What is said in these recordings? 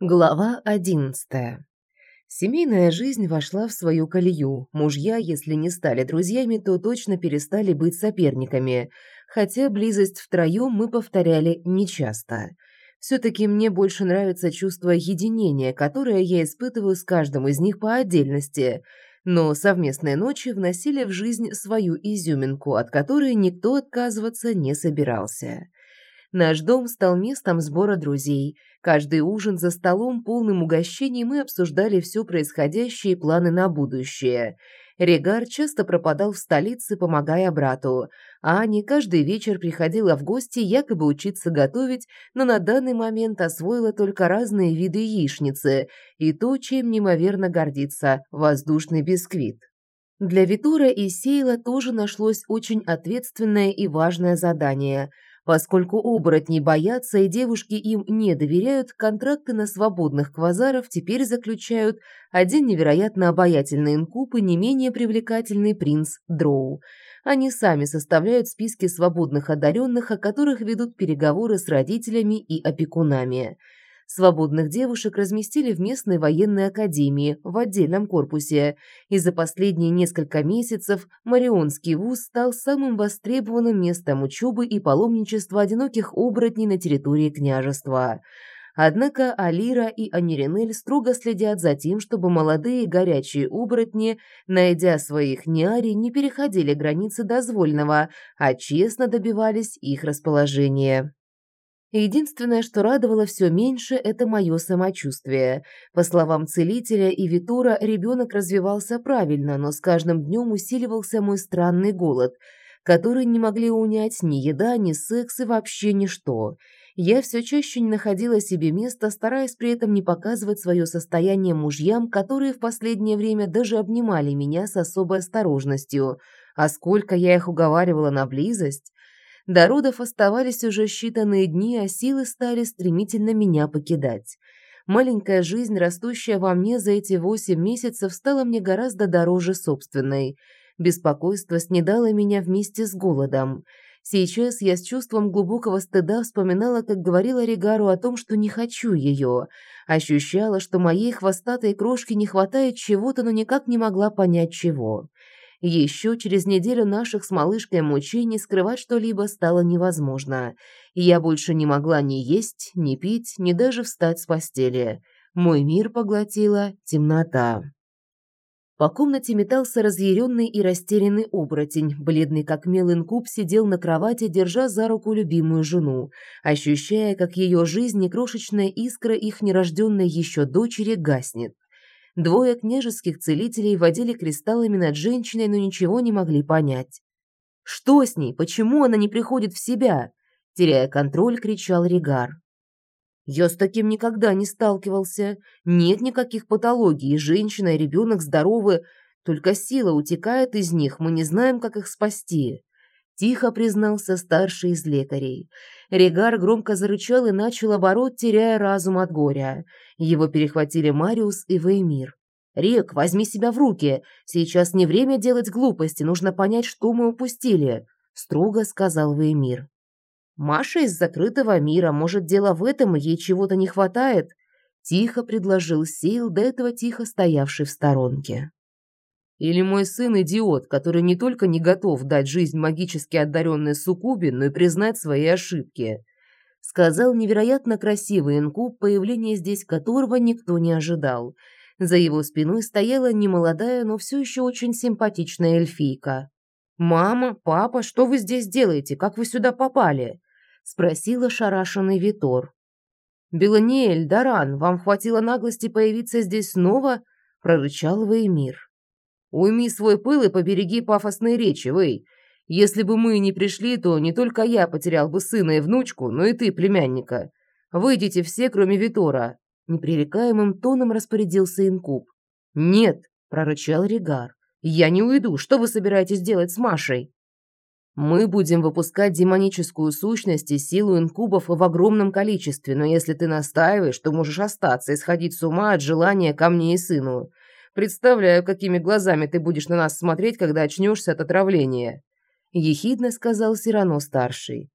Глава одиннадцатая. Семейная жизнь вошла в свою колею. Мужья, если не стали друзьями, то точно перестали быть соперниками. Хотя близость втроем мы повторяли нечасто. Все-таки мне больше нравится чувство единения, которое я испытываю с каждым из них по отдельности. Но совместные ночи вносили в жизнь свою изюминку, от которой никто отказываться не собирался. Наш дом стал местом сбора друзей. Каждый ужин за столом, полным угощений, мы обсуждали все происходящее и планы на будущее. Регар часто пропадал в столице, помогая брату. А Аня каждый вечер приходила в гости якобы учиться готовить, но на данный момент освоила только разные виды яичницы и то, чем неимоверно гордится – воздушный бисквит. Для Витура и Сейла тоже нашлось очень ответственное и важное задание – Поскольку оборотни боятся и девушки им не доверяют, контракты на свободных квазаров теперь заключают один невероятно обаятельный инкуб и не менее привлекательный принц Дроу. Они сами составляют списки свободных одаренных, о которых ведут переговоры с родителями и опекунами. Свободных девушек разместили в местной военной академии в отдельном корпусе, и за последние несколько месяцев Марионский вуз стал самым востребованным местом учебы и паломничества одиноких оборотней на территории княжества. Однако Алира и Аниринель строго следят за тем, чтобы молодые горячие оборотни, найдя своих неари, не переходили границы дозвольного, а честно добивались их расположения. Единственное, что радовало все меньше, это мое самочувствие. По словам целителя и Витура, ребенок развивался правильно, но с каждым днем усиливался мой странный голод, который не могли унять ни еда, ни секс и вообще ничто. Я все чаще не находила себе места, стараясь при этом не показывать свое состояние мужьям, которые в последнее время даже обнимали меня с особой осторожностью. А сколько я их уговаривала на близость... До родов оставались уже считанные дни, а силы стали стремительно меня покидать. Маленькая жизнь, растущая во мне за эти восемь месяцев, стала мне гораздо дороже собственной. Беспокойство снедало меня вместе с голодом. Сейчас я с чувством глубокого стыда вспоминала, как говорила Регару о том, что не хочу ее. Ощущала, что моей хвостатой крошки не хватает чего-то, но никак не могла понять чего. Еще через неделю наших с малышкой мучений скрывать что-либо стало невозможно. Я больше не могла ни есть, ни пить, ни даже встать с постели. Мой мир поглотила темнота. По комнате метался разъяренный и растерянный оборотень. Бледный как мел инкуб сидел на кровати, держа за руку любимую жену, ощущая, как ее жизнь и крошечная искра их нерожденной еще дочери гаснет. Двое княжеских целителей водили кристаллами над женщиной, но ничего не могли понять. «Что с ней? Почему она не приходит в себя?» Теряя контроль, кричал Ригар. «Я с таким никогда не сталкивался. Нет никаких патологий, женщина и ребенок здоровы, только сила утекает из них, мы не знаем, как их спасти». Тихо признался старший из лекарей. Регар громко зарычал и начал оборот, теряя разум от горя. Его перехватили Мариус и Веймир. «Рек, возьми себя в руки. Сейчас не время делать глупости, нужно понять, что мы упустили», – строго сказал Веймир. «Маша из закрытого мира, может, дело в этом, ей чего-то не хватает?» – тихо предложил Сил, до этого тихо стоявший в сторонке. Или мой сын идиот, который не только не готов дать жизнь магически одаренной суккубе, но и признать свои ошибки. Сказал невероятно красивый инкуб, появление здесь которого никто не ожидал. За его спиной стояла немолодая, но все еще очень симпатичная эльфийка. «Мама, папа, что вы здесь делаете? Как вы сюда попали?» – спросила шарашенный Витор. «Беланиэль, Даран, вам хватило наглости появиться здесь снова?» – прорычал Веймир. Уйми свой пыл и побереги пафосные речи, Вэй. Если бы мы не пришли, то не только я потерял бы сына и внучку, но и ты, племянника. Выйдите все, кроме Витора». Непререкаемым тоном распорядился Инкуб. «Нет», – прорычал Ригар. «Я не уйду. Что вы собираетесь делать с Машей?» «Мы будем выпускать демоническую сущность и силу инкубов в огромном количестве, но если ты настаиваешь, то можешь остаться и сходить с ума от желания ко мне и сыну. Представляю, какими глазами ты будешь на нас смотреть, когда очнешься от отравления», – ехидно сказал Сирано-старший.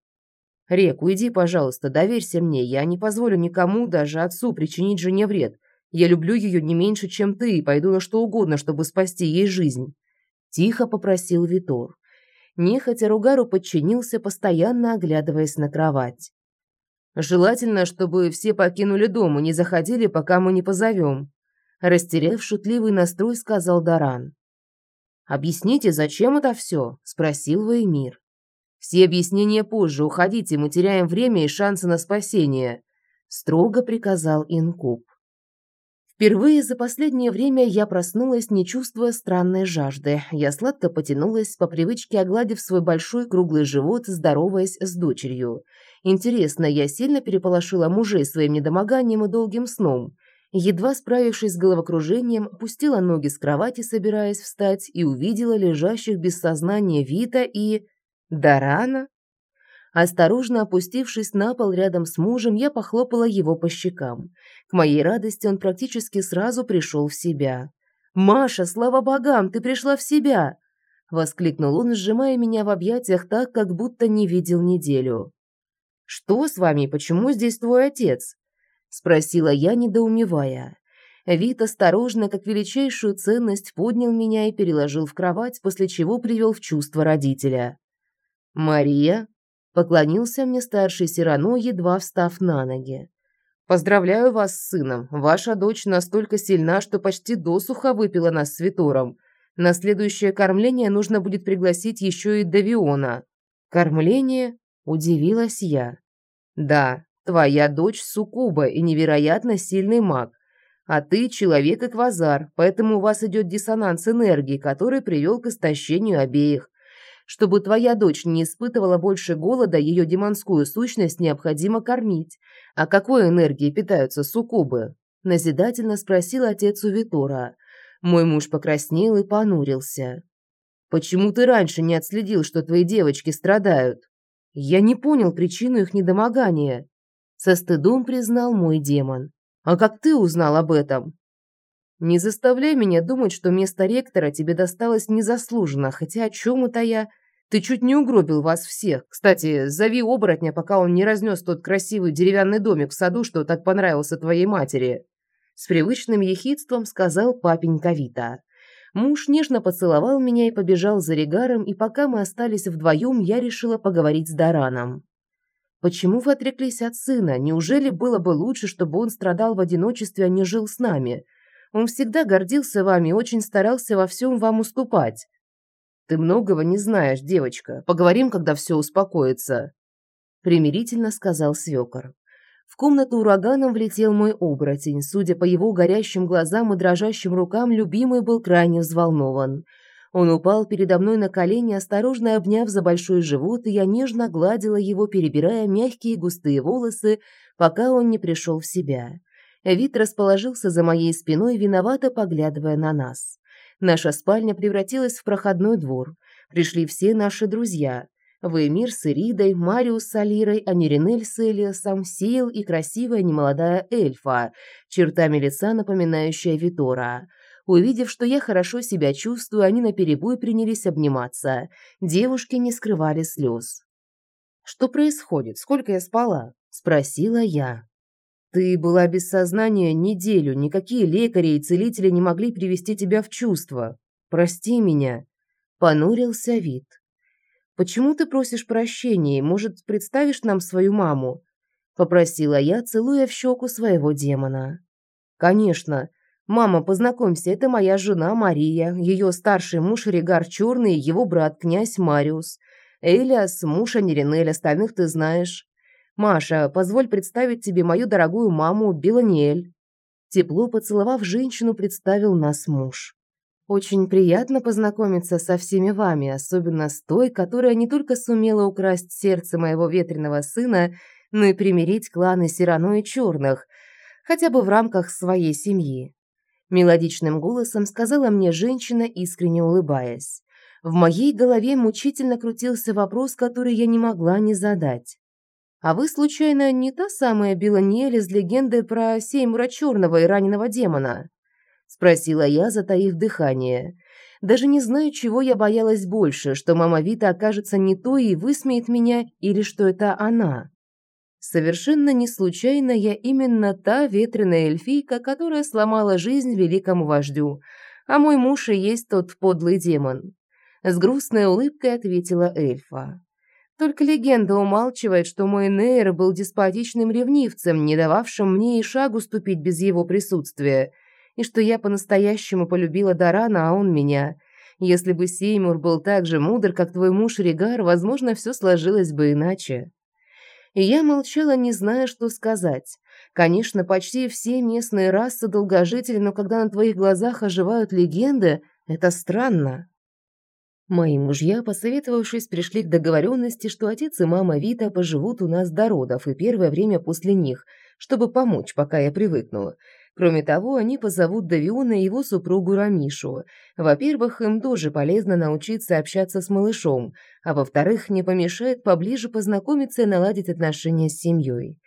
«Рек, уйди, пожалуйста, доверься мне. Я не позволю никому, даже отцу, причинить жене вред. Я люблю ее не меньше, чем ты, и пойду на что угодно, чтобы спасти ей жизнь». Тихо попросил Витор. Нехотя Ругару подчинился, постоянно оглядываясь на кровать. «Желательно, чтобы все покинули дом и не заходили, пока мы не позовем», растеряв шутливый настрой, сказал Даран. «Объясните, зачем это все?» – спросил Веймир. «Все объяснения позже. Уходите, мы теряем время и шансы на спасение», – строго приказал Инкуб. Впервые за последнее время я проснулась, не чувствуя странной жажды. Я сладко потянулась, по привычке огладив свой большой круглый живот, здороваясь с дочерью. Интересно, я сильно переполошила мужей своим недомоганием и долгим сном. Едва справившись с головокружением, опустила ноги с кровати, собираясь встать, и увидела лежащих без сознания Вита и... Дарана? Осторожно опустившись на пол рядом с мужем, я похлопала его по щекам. К моей радости он практически сразу пришел в себя. «Маша, слава богам, ты пришла в себя!» Воскликнул он, сжимая меня в объятиях так, как будто не видел неделю. «Что с вами? Почему здесь твой отец?» Спросила я, недоумевая. Вид осторожно, как величайшую ценность, поднял меня и переложил в кровать, после чего привел в чувство родителя. «Мария?» Поклонился мне старший Сирано, едва встав на ноги. «Поздравляю вас с сыном. Ваша дочь настолько сильна, что почти досуха выпила нас с Витором. На следующее кормление нужно будет пригласить еще и Давиона». «Кормление?» – удивилась я. «Да, твоя дочь суккуба и невероятно сильный маг. А ты человек-эквазар, поэтому у вас идет диссонанс энергии, который привел к истощению обеих. Чтобы твоя дочь не испытывала больше голода, ее демонскую сущность необходимо кормить. А какой энергией питаются суккубы? Назидательно спросил отец у Витора. Мой муж покраснел и понурился. «Почему ты раньше не отследил, что твои девочки страдают?» «Я не понял причину их недомогания», – со стыдом признал мой демон. «А как ты узнал об этом?» «Не заставляй меня думать, что место ректора тебе досталось незаслуженно, хотя о чем это я...» Ты чуть не угробил вас всех. Кстати, зови оборотня, пока он не разнес тот красивый деревянный домик в саду, что так понравился твоей матери». С привычным ехидством сказал папенька Вита. Муж нежно поцеловал меня и побежал за Регаром, и пока мы остались вдвоем, я решила поговорить с Дараном. «Почему вы отреклись от сына? Неужели было бы лучше, чтобы он страдал в одиночестве, а не жил с нами? Он всегда гордился вами и очень старался во всем вам уступать». «Ты многого не знаешь, девочка. Поговорим, когда все успокоится», – примирительно сказал свекор. В комнату ураганом влетел мой оборотень. Судя по его горящим глазам и дрожащим рукам, любимый был крайне взволнован. Он упал передо мной на колени, осторожно обняв за большой живот, и я нежно гладила его, перебирая мягкие густые волосы, пока он не пришел в себя. Вид расположился за моей спиной, виновато поглядывая на нас. Наша спальня превратилась в проходной двор. Пришли все наши друзья. Веймир с Иридой, Мариус с Алирой, Аниринель с Элиасом, Сиел и красивая немолодая эльфа, чертами лица напоминающая Витора. Увидев, что я хорошо себя чувствую, они наперебой принялись обниматься. Девушки не скрывали слез. «Что происходит? Сколько я спала?» – спросила я. Ты была без сознания неделю, никакие лекари и целители не могли привести тебя в чувство. Прости меня, понурился вид. Почему ты просишь прощения? Может, представишь нам свою маму? попросила я, целуя в щеку своего демона. Конечно. Мама, познакомься, это моя жена Мария, ее старший муж Регар Черный его брат князь Мариус. Элиас, муж Аниринель, остальных ты знаешь. «Маша, позволь представить тебе мою дорогую маму Беланиэль». Тепло поцеловав женщину, представил нас муж. «Очень приятно познакомиться со всеми вами, особенно с той, которая не только сумела украсть сердце моего ветреного сына, но и примирить кланы Сирано и Черных, хотя бы в рамках своей семьи». Мелодичным голосом сказала мне женщина, искренне улыбаясь. В моей голове мучительно крутился вопрос, который я не могла не задать. А вы, случайно, не та самая Беланиэль из легенды про Сеймура Черного и раненого демона?» Спросила я, затаив дыхание. Даже не знаю, чего я боялась больше, что мама Вита окажется не той и высмеет меня, или что это она. Совершенно не случайно я именно та ветреная эльфийка, которая сломала жизнь великому вождю, а мой муж и есть тот подлый демон. С грустной улыбкой ответила эльфа. Только легенда умалчивает, что мой Нейр был деспотичным ревнивцем, не дававшим мне и шагу ступить без его присутствия, и что я по-настоящему полюбила Дарана, а он меня. Если бы Сеймур был так же мудр, как твой муж Ригар, возможно, все сложилось бы иначе. И я молчала, не зная, что сказать. Конечно, почти все местные расы долгожители, но когда на твоих глазах оживают легенды, это странно. Мои мужья, посоветовавшись, пришли к договоренности, что отец и мама Вита поживут у нас до родов и первое время после них, чтобы помочь, пока я привыкну. Кроме того, они позовут Давиона и его супругу Рамишу. Во-первых, им тоже полезно научиться общаться с малышом, а во-вторых, не помешает поближе познакомиться и наладить отношения с семьей.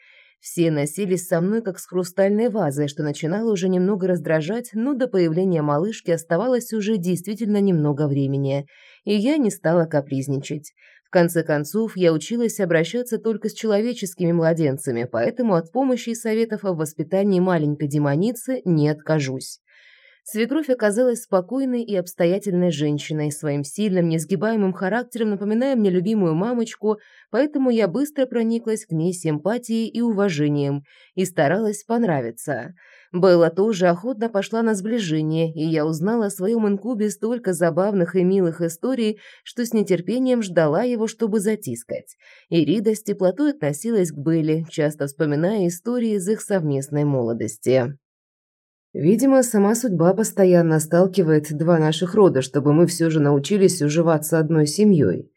Все носились со мной как с хрустальной вазой, что начинало уже немного раздражать, но до появления малышки оставалось уже действительно немного времени, и я не стала капризничать. В конце концов, я училась обращаться только с человеческими младенцами, поэтому от помощи и советов о воспитании маленькой демоницы не откажусь. Свекровь оказалась спокойной и обстоятельной женщиной, своим сильным, несгибаемым характером напоминая мне любимую мамочку, поэтому я быстро прониклась к ней симпатией и уважением и старалась понравиться. Белла тоже охотно пошла на сближение, и я узнала о своем инкубе столько забавных и милых историй, что с нетерпением ждала его, чтобы затискать. Ирида с теплотой относилась к Белле, часто вспоминая истории из их совместной молодости. Видимо, сама судьба постоянно сталкивает два наших рода, чтобы мы все же научились уживаться одной семьей.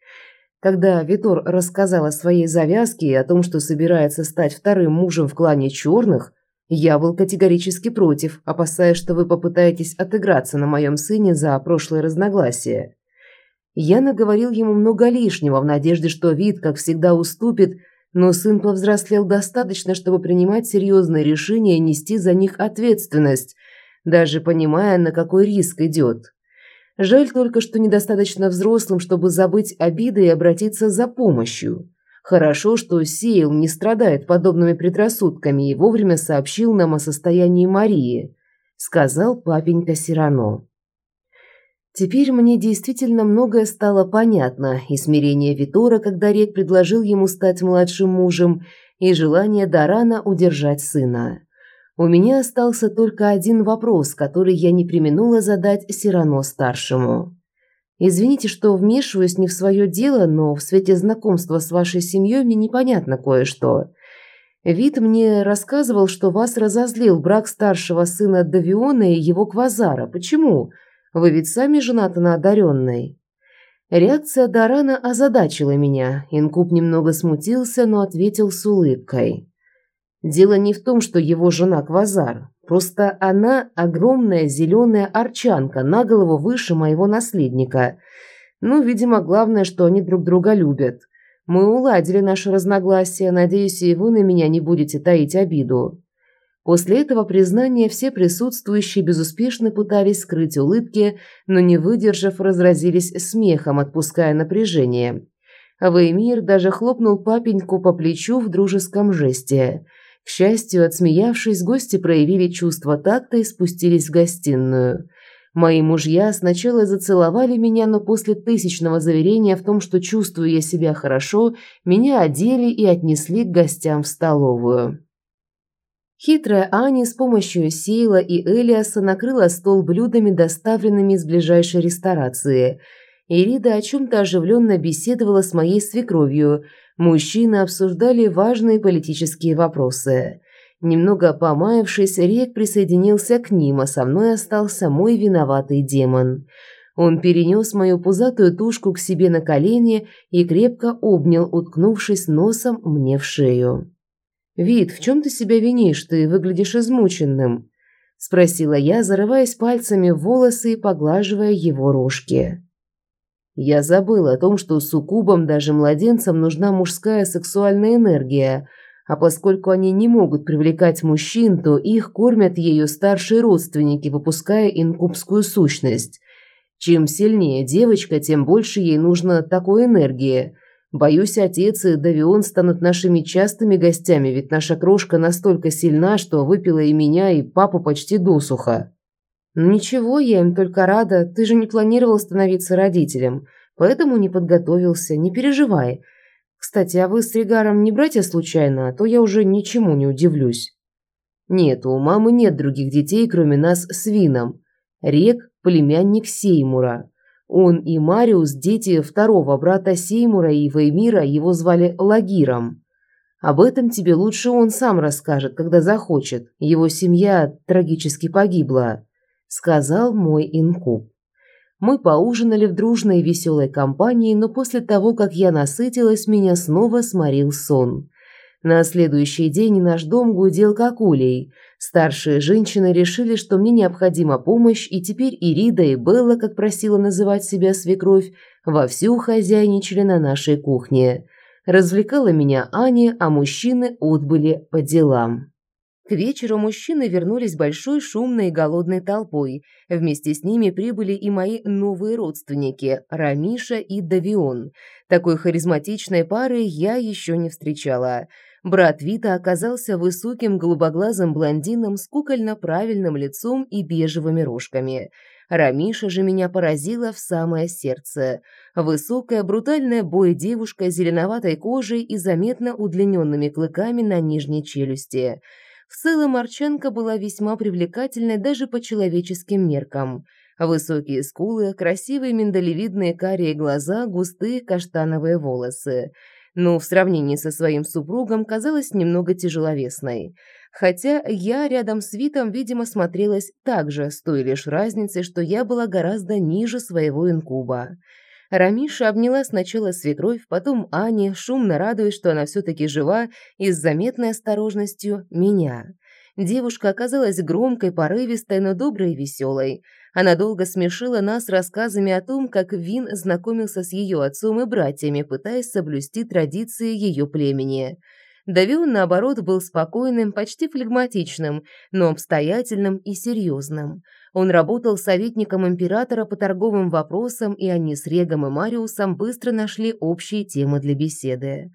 Когда Витор рассказал о своей завязке и о том, что собирается стать вторым мужем в клане черных, я был категорически против, опасаясь, что вы попытаетесь отыграться на моем сыне за прошлое разногласие. Я наговорил ему много лишнего в надежде, что вид, как всегда, уступит – но сын повзрослел достаточно, чтобы принимать серьезные решения и нести за них ответственность, даже понимая, на какой риск идет. Жаль только, что недостаточно взрослым, чтобы забыть обиды и обратиться за помощью. Хорошо, что Сейл не страдает подобными предрассудками и вовремя сообщил нам о состоянии Марии, сказал папенька Сирано. Теперь мне действительно многое стало понятно, и смирение Витора, когда Рек предложил ему стать младшим мужем, и желание Дарана удержать сына. У меня остался только один вопрос, который я не применула задать Сирано-старшему. «Извините, что вмешиваюсь не в свое дело, но в свете знакомства с вашей семьей мне непонятно кое-что. Вид мне рассказывал, что вас разозлил брак старшего сына Давиона и его Квазара. Почему?» Вы ведь сами женаты на одаренной». Реакция Дарана озадачила меня. Инкуб немного смутился, но ответил с улыбкой. «Дело не в том, что его жена Квазар. Просто она огромная зеленая арчанка, на голову выше моего наследника. Ну, видимо, главное, что они друг друга любят. Мы уладили наши разногласия, надеюсь, и вы на меня не будете таить обиду». После этого признания все присутствующие безуспешно пытались скрыть улыбки, но не выдержав, разразились смехом, отпуская напряжение. Веймир даже хлопнул папеньку по плечу в дружеском жесте. К счастью, отсмеявшись, гости проявили чувство такта и спустились в гостиную. Мои мужья сначала зацеловали меня, но после тысячного заверения в том, что чувствую я себя хорошо, меня одели и отнесли к гостям в столовую. Хитрая Ани с помощью Сейла и Элиаса накрыла стол блюдами, доставленными из ближайшей ресторации. Ирида о чем-то оживленно беседовала с моей свекровью. Мужчины обсуждали важные политические вопросы. Немного помаявшись, Рек присоединился к ним, а со мной остался мой виноватый демон. Он перенес мою пузатую тушку к себе на колени и крепко обнял, уткнувшись носом мне в шею. «Вид, в чем ты себя винишь? Ты выглядишь измученным», – спросила я, зарываясь пальцами в волосы и поглаживая его рожки. Я забыла о том, что суккубам, даже младенцам, нужна мужская сексуальная энергия, а поскольку они не могут привлекать мужчин, то их кормят ею старшие родственники, выпуская инкубскую сущность. Чем сильнее девочка, тем больше ей нужно такой энергии. Боюсь, отец и Давион станут нашими частыми гостями, ведь наша крошка настолько сильна, что выпила и меня, и папу почти досуха. Ничего, я им только рада. Ты же не планировал становиться родителем, поэтому не подготовился. Не переживай. Кстати, а вы с Ригаром не братья случайно, а то я уже ничему не удивлюсь. Нет, у мамы нет других детей, кроме нас с Вином. Рек – племянник Сеймура. Он и Мариус – дети второго брата Сеймура и Веймира, его звали Лагиром. Об этом тебе лучше он сам расскажет, когда захочет. Его семья трагически погибла, сказал мой инкуб. Мы поужинали в дружной веселой компании, но после того, как я насытилась, меня снова сморил сон. На следующий день наш дом гудел как улей. Старшие женщины решили, что мне необходима помощь, и теперь Ирида и Белла, как просила называть себя свекровь, вовсю хозяйничали на нашей кухне. Развлекала меня Аня, а мужчины отбыли по делам. К вечеру мужчины вернулись большой шумной и голодной толпой. Вместе с ними прибыли и мои новые родственники – Рамиша и Давион. Такой харизматичной пары я еще не встречала. Брат Вита оказался высоким голубоглазым блондином с кукольно-правильным лицом и бежевыми рожками. Рамиша же меня поразила в самое сердце. Высокая, брутальная бой-девушка с зеленоватой кожей и заметно удлиненными клыками на нижней челюсти – в целом Арчанка была весьма привлекательной даже по человеческим меркам. Высокие скулы, красивые миндалевидные карие глаза, густые каштановые волосы. Но в сравнении со своим супругом казалась немного тяжеловесной. Хотя я рядом с Витом, видимо, смотрелась так же, с той лишь разницей, что я была гораздо ниже своего инкуба. Рамиша обняла сначала свекровь, потом Ани, шумно радуясь, что она все-таки жива, и с заметной осторожностью меня. Девушка оказалась громкой, порывистой, но доброй и веселой. Она долго смешила нас рассказами о том, как Вин знакомился с ее отцом и братьями, пытаясь соблюсти традиции ее племени. Давион, наоборот, был спокойным, почти флегматичным, но обстоятельным и серьезным. Он работал советником императора по торговым вопросам, и они с Регом и Мариусом быстро нашли общие темы для беседы.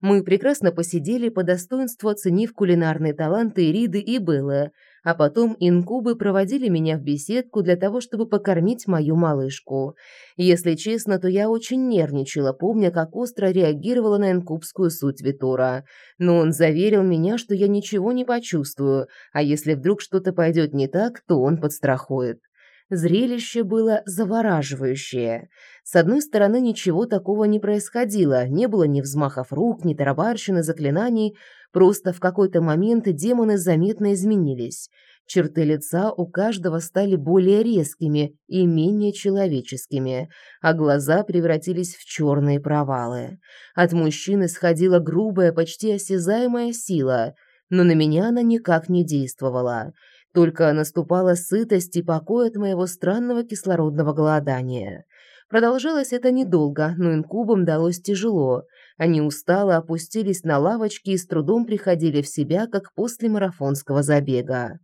Мы прекрасно посидели, по достоинству оценив кулинарные таланты Ириды и Беллы, а потом инкубы проводили меня в беседку для того, чтобы покормить мою малышку. Если честно, то я очень нервничала, помня, как остро реагировала на инкубскую суть Витора. Но он заверил меня, что я ничего не почувствую, а если вдруг что-то пойдет не так, то он подстрахует. Зрелище было завораживающее. С одной стороны, ничего такого не происходило, не было ни взмахов рук, ни тарабарщины, заклинаний, просто в какой-то момент демоны заметно изменились. Черты лица у каждого стали более резкими и менее человеческими, а глаза превратились в черные провалы. От мужчины сходила грубая, почти осязаемая сила, но на меня она никак не действовала. Только наступала сытость и покой от моего странного кислородного голодания. Продолжалось это недолго, но инкубам далось тяжело. Они устало опустились на лавочки и с трудом приходили в себя, как после марафонского забега.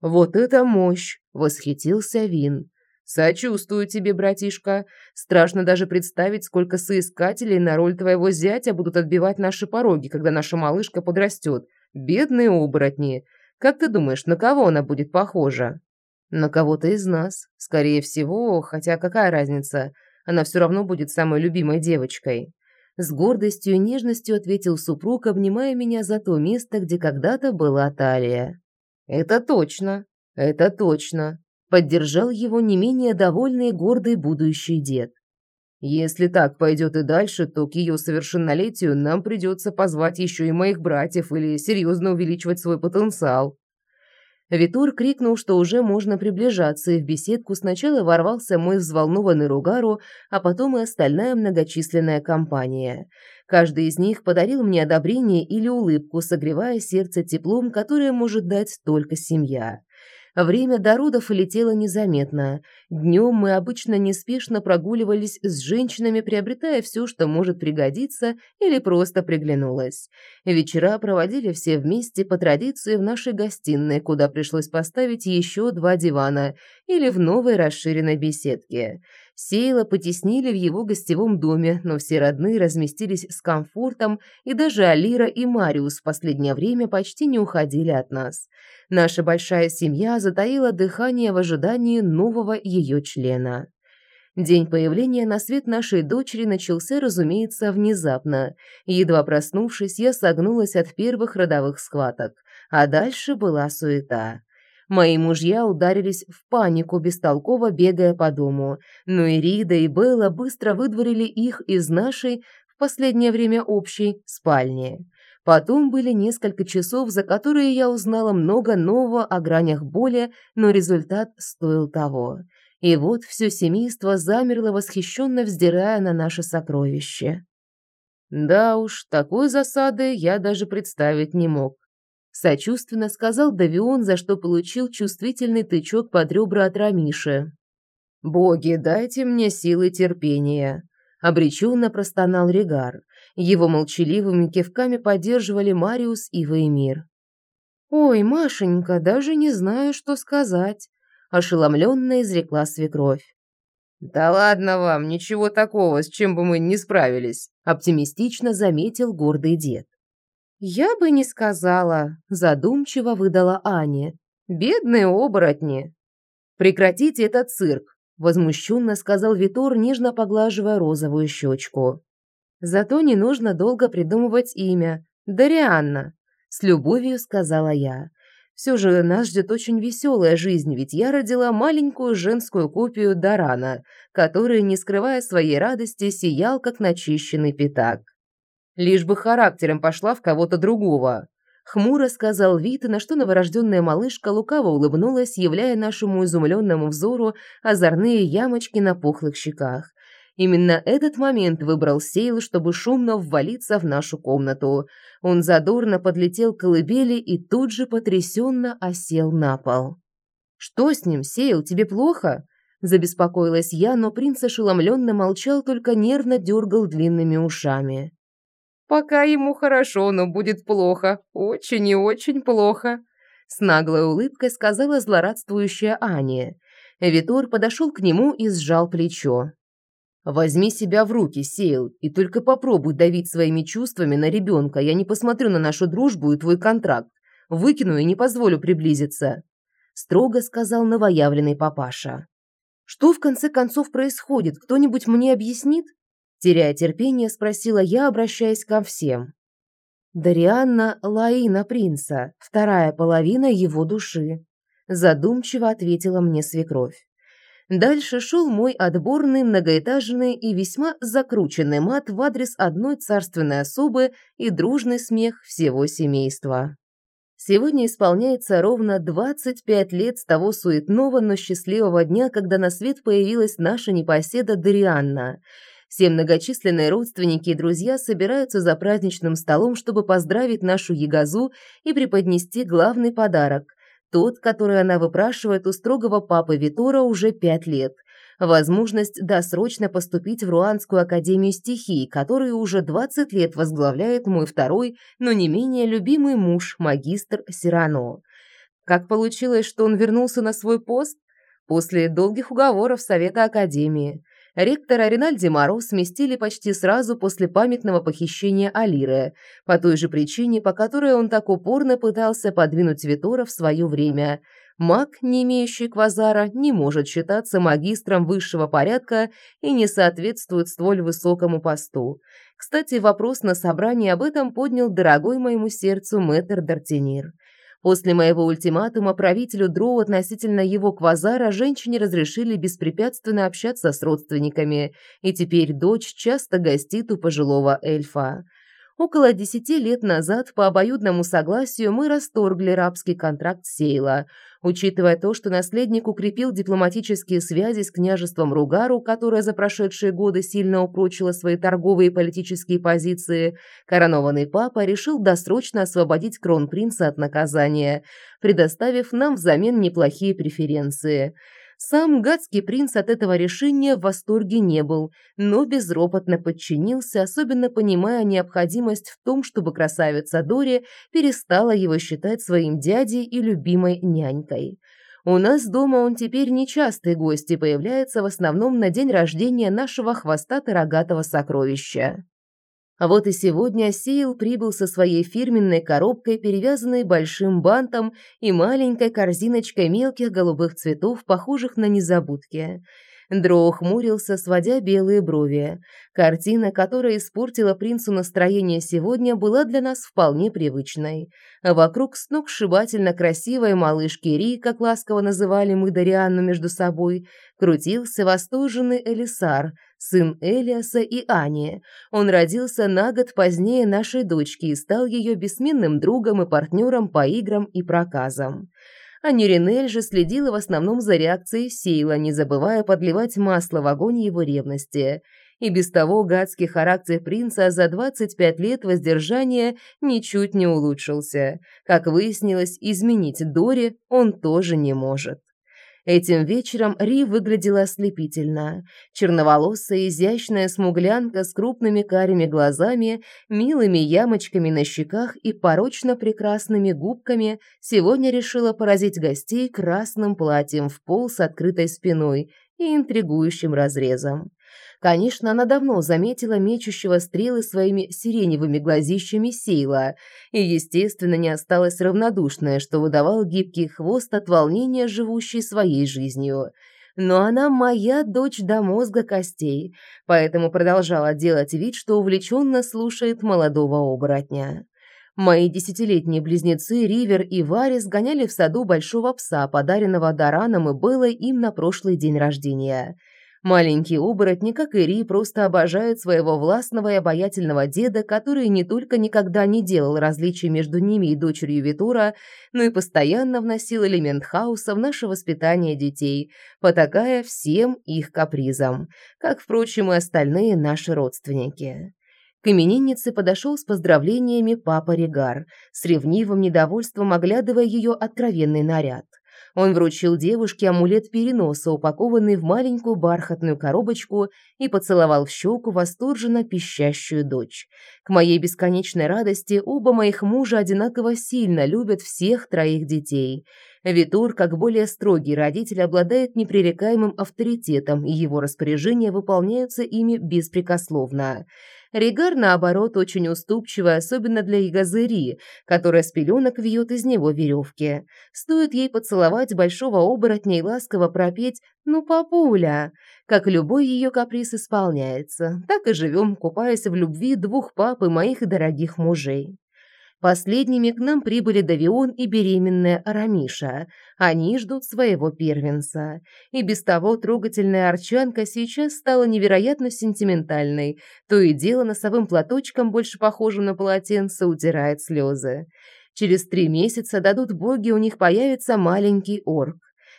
«Вот это мощь!» – восхитился Вин. «Сочувствую тебе, братишка. Страшно даже представить, сколько соискателей на роль твоего зятя будут отбивать наши пороги, когда наша малышка подрастет. Бедные оборотни. Как ты думаешь, на кого она будет похожа? На кого-то из нас. Скорее всего, хотя какая разница? Она все равно будет самой любимой девочкой. С гордостью и нежностью ответил супруг, обнимая меня за то место, где когда-то была талия. «Это точно, это точно», — поддержал его не менее довольный и гордый будущий дед. Если так пойдет и дальше, то к ее совершеннолетию нам придется позвать еще и моих братьев или серьезно увеличивать свой потенциал». Витур крикнул, что уже можно приближаться, и в беседку сначала ворвался мой взволнованный Ругару, а потом и остальная многочисленная компания. Каждый из них подарил мне одобрение или улыбку, согревая сердце теплом, которое может дать только семья. Время до родов летело незаметно. Днем мы обычно неспешно прогуливались с женщинами, приобретая все, что может пригодиться или просто приглянулось. Вечера проводили все вместе по традиции в нашей гостиной, куда пришлось поставить еще два дивана, или в новой расширенной беседке. Сейла потеснили в его гостевом доме, но все родные разместились с комфортом, и даже Алира и Мариус в последнее время почти не уходили от нас. Наша большая семья затаила дыхание в ожидании нового ее члена. День появления на свет нашей дочери начался, разумеется, внезапно. Едва проснувшись, я согнулась от первых родовых схваток, а дальше была суета. Мои мужья ударились в панику, бестолково бегая по дому, но и Рида, и Белла быстро выдворили их из нашей, в последнее время общей, спальни. Потом были несколько часов, за которые я узнала много нового о гранях боли, но результат стоил того. И вот все семейство замерло, восхищенно вздирая на наше сокровище. Да уж, такой засады я даже представить не мог. Сочувственно сказал Давион, за что получил чувствительный тычок под ребра от Рамиши. «Боги, дайте мне силы терпения», – обреченно простонал Регар. Его молчаливыми кивками поддерживали Мариус и Веймир. «Ой, Машенька, даже не знаю, что сказать», – ошеломленно изрекла свекровь. «Да ладно вам, ничего такого, с чем бы мы не справились», – оптимистично заметил гордый дед. «Я бы не сказала», – задумчиво выдала Аня. «Бедные оборотни!» «Прекратите этот цирк», – возмущенно сказал Витор, нежно поглаживая розовую щечку. «Зато не нужно долго придумывать имя. Дарианна», – с любовью сказала я. «Все же нас ждет очень веселая жизнь, ведь я родила маленькую женскую копию Дарана, который, не скрывая своей радости, сиял, как начищенный пятак. Лишь бы характером пошла в кого-то другого. Хмуро сказал Вит, на что новорожденная малышка лукаво улыбнулась, являя нашему изумленному взору озорные ямочки на пухлых щеках. Именно этот момент выбрал Сейл, чтобы шумно ввалиться в нашу комнату. Он задорно подлетел к колыбели и тут же потрясенно осел на пол. «Что с ним, Сейл, тебе плохо?» Забеспокоилась я, но принц ошеломленно молчал, только нервно дергал длинными ушами. Пока ему хорошо, но будет плохо. Очень и очень плохо. С наглой улыбкой сказала злорадствующая Аня. Витор подошел к нему и сжал плечо. «Возьми себя в руки, Сейл, и только попробуй давить своими чувствами на ребенка. Я не посмотрю на нашу дружбу и твой контракт. Выкину и не позволю приблизиться», – строго сказал новоявленный папаша. «Что в конце концов происходит? Кто-нибудь мне объяснит?» Теряя терпение, спросила я, обращаясь ко всем. «Дарианна – Лаина принца, вторая половина его души», – задумчиво ответила мне свекровь. Дальше шел мой отборный, многоэтажный и весьма закрученный мат в адрес одной царственной особы и дружный смех всего семейства. Сегодня исполняется ровно 25 лет с того суетного, но счастливого дня, когда на свет появилась наша непоседа Дарианна – все многочисленные родственники и друзья собираются за праздничным столом, чтобы поздравить нашу Ягозу и преподнести главный подарок – тот, который она выпрашивает у строгого папы Витора уже пять лет – возможность досрочно поступить в Руанскую академию стихий, которую уже 20 лет возглавляет мой второй, но не менее любимый муж, магистр Сирано. Как получилось, что он вернулся на свой пост? После долгих уговоров Совета Академии – ректора Ринальди Маро сместили почти сразу после памятного похищения Алиры, по той же причине, по которой он так упорно пытался подвинуть Витора в свое время. Маг, не имеющий квазара, не может считаться магистром высшего порядка и не соответствует столь высокому посту. Кстати, вопрос на собрании об этом поднял дорогой моему сердцу мэтр Д'Артенир. После моего ультиматума правителю Дроу относительно его квазара женщине разрешили беспрепятственно общаться с родственниками, и теперь дочь часто гостит у пожилого эльфа. Около десяти лет назад по обоюдному согласию мы расторгли рабский контракт Сейла, учитывая то, что наследник укрепил дипломатические связи с княжеством Ругару, которое за прошедшие годы сильно упрочило свои торговые и политические позиции, коронованный папа решил досрочно освободить кронпринца от наказания, предоставив нам взамен неплохие преференции – сам гадский принц от этого решения в восторге не был, но безропотно подчинился, особенно понимая необходимость в том, чтобы красавица Дори перестала его считать своим дядей и любимой нянькой. У нас дома он теперь нечастый гость и появляется в основном на день рождения нашего хвостато-рогатого сокровища. А вот и сегодня Сейл прибыл со своей фирменной коробкой, перевязанной большим бантом и маленькой корзиночкой мелких голубых цветов, похожих на незабудки. Дро хмурился, сводя белые брови. Картина, которая испортила принцу настроение сегодня, была для нас вполне привычной. Вокруг сногсшибательно красивой малышки Ри, как ласково называли мы Дарианну между собой, крутился восторженный Элисар, сын Элиаса и Ани. Он родился на год позднее нашей дочки и стал ее бессменным другом и партнером по играм и проказам а Нюринель же следила в основном за реакцией Сейла, не забывая подливать масло в огонь его ревности. И без того гадский характер принца за 25 лет воздержания ничуть не улучшился. Как выяснилось, изменить Дори он тоже не может. Этим вечером Ри выглядела ослепительно. Черноволосая, изящная смуглянка с крупными карими глазами, милыми ямочками на щеках и порочно прекрасными губками сегодня решила поразить гостей красным платьем в пол с открытой спиной и интригующим разрезом. Конечно, она давно заметила мечущего стрелы своими сиреневыми глазищами Сейла и, естественно, не осталась равнодушная, что выдавал гибкий хвост от волнения, живущей своей жизнью. Но она моя дочь до мозга костей, поэтому продолжала делать вид, что увлеченно слушает молодого оборотня. Мои десятилетние близнецы Ривер и Варис гоняли в саду большого пса, подаренного Дараном и Беллой им на прошлый день рождения – Маленький оборотни, как и Ри, просто обожают своего властного и обаятельного деда, который не только никогда не делал различий между ними и дочерью Витура, но и постоянно вносил элемент хаоса в наше воспитание детей, потакая всем их капризам, как, впрочем, и остальные наши родственники. К имениннице подошел с поздравлениями папа Регар, с ревнивым недовольством оглядывая ее откровенный наряд. Он вручил девушке амулет переноса, упакованный в маленькую бархатную коробочку, и поцеловал в щеку восторженно пищащую дочь. К моей бесконечной радости оба моих мужа одинаково сильно любят всех троих детей. Витур, как более строгий родитель, обладает непререкаемым авторитетом, и его распоряжения выполняются ими беспрекословно. Ригар, наоборот, очень уступчивая, особенно для Ягозыри, которая с пеленок вьет из него веревки. Стоит ей поцеловать большого оборотня и ласково пропеть «Ну, папуля!», как любой ее каприз исполняется. Так и живем, купаясь в любви двух пап и моих дорогих мужей. Последними к нам прибыли Давион и беременная Арамиша. Они ждут своего первенца. И без того трогательная арчанка сейчас стала невероятно сентиментальной. То и дело носовым платочком, больше похожим на полотенце, утирает слезы. Через три месяца дадут боги, у них появится маленький орк.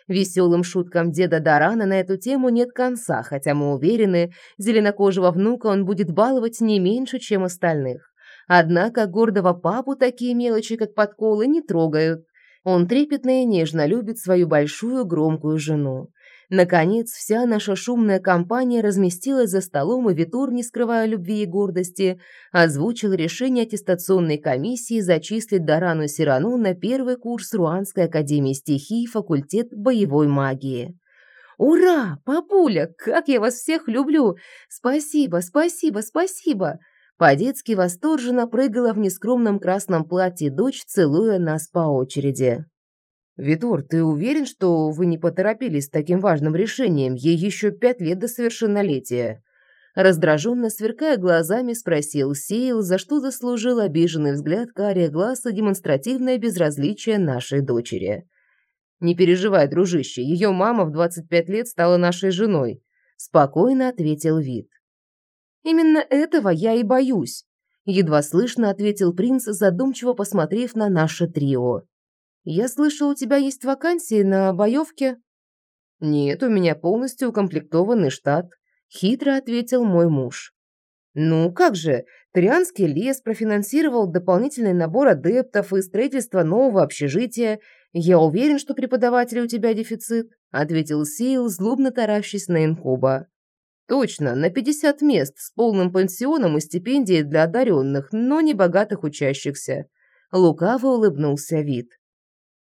Веселым шуткам деда Дарана на эту тему нет конца, хотя мы уверены, зеленокожего внука он будет баловать не меньше, чем остальных. Однако гордого папу такие мелочи, как подколы, не трогают. Он трепетно и нежно любит свою большую громкую жену. Наконец, вся наша шумная компания разместилась за столом, и Витур, не скрывая любви и гордости, озвучил решение аттестационной комиссии зачислить Дарану Сирану на первый курс Руанской академии стихий, факультет боевой магии. «Ура! Папуля, как я вас всех люблю! Спасибо, спасибо, спасибо!» По-детски восторженно прыгала в нескромном красном платье дочь, целуя нас по очереди. «Витур, ты уверен, что вы не поторопились с таким важным решением? Ей еще пять лет до совершеннолетия». Раздраженно сверкая глазами, спросил Сейл, за что заслужил обиженный взгляд кария глаз и демонстративное безразличие нашей дочери. «Не переживай, дружище, ее мама в 25 лет стала нашей женой», – спокойно ответил Вит. Именно этого я и боюсь. Едва слышно ответил принц, задумчиво посмотрев на наше трио. «Я слышал, у тебя есть вакансии на боевке?» «Нет, у меня полностью укомплектованный штат», – хитро ответил мой муж. «Ну, как же, Трианский лес профинансировал дополнительный набор адептов и строительство нового общежития. Я уверен, что преподавателей у тебя дефицит», – ответил Сил, злобно таращись на инкуба. «Точно, на 50 мест с полным пансионом и стипендией для одаренных, но не богатых учащихся». Лукаво улыбнулся вид.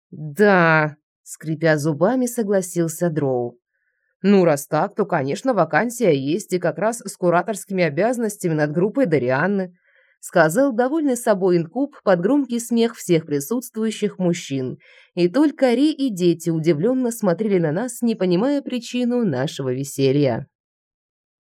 «Да», – скрипя зубами, согласился Дроу. Ну, раз так, то, конечно, вакансия есть и как раз с кураторскими обязанностями над группой Дарианны, сказал довольный собой инкуб под громкий смех всех присутствующих мужчин. И только Ри и дети удивленно смотрели на нас, не понимая причину нашего веселья.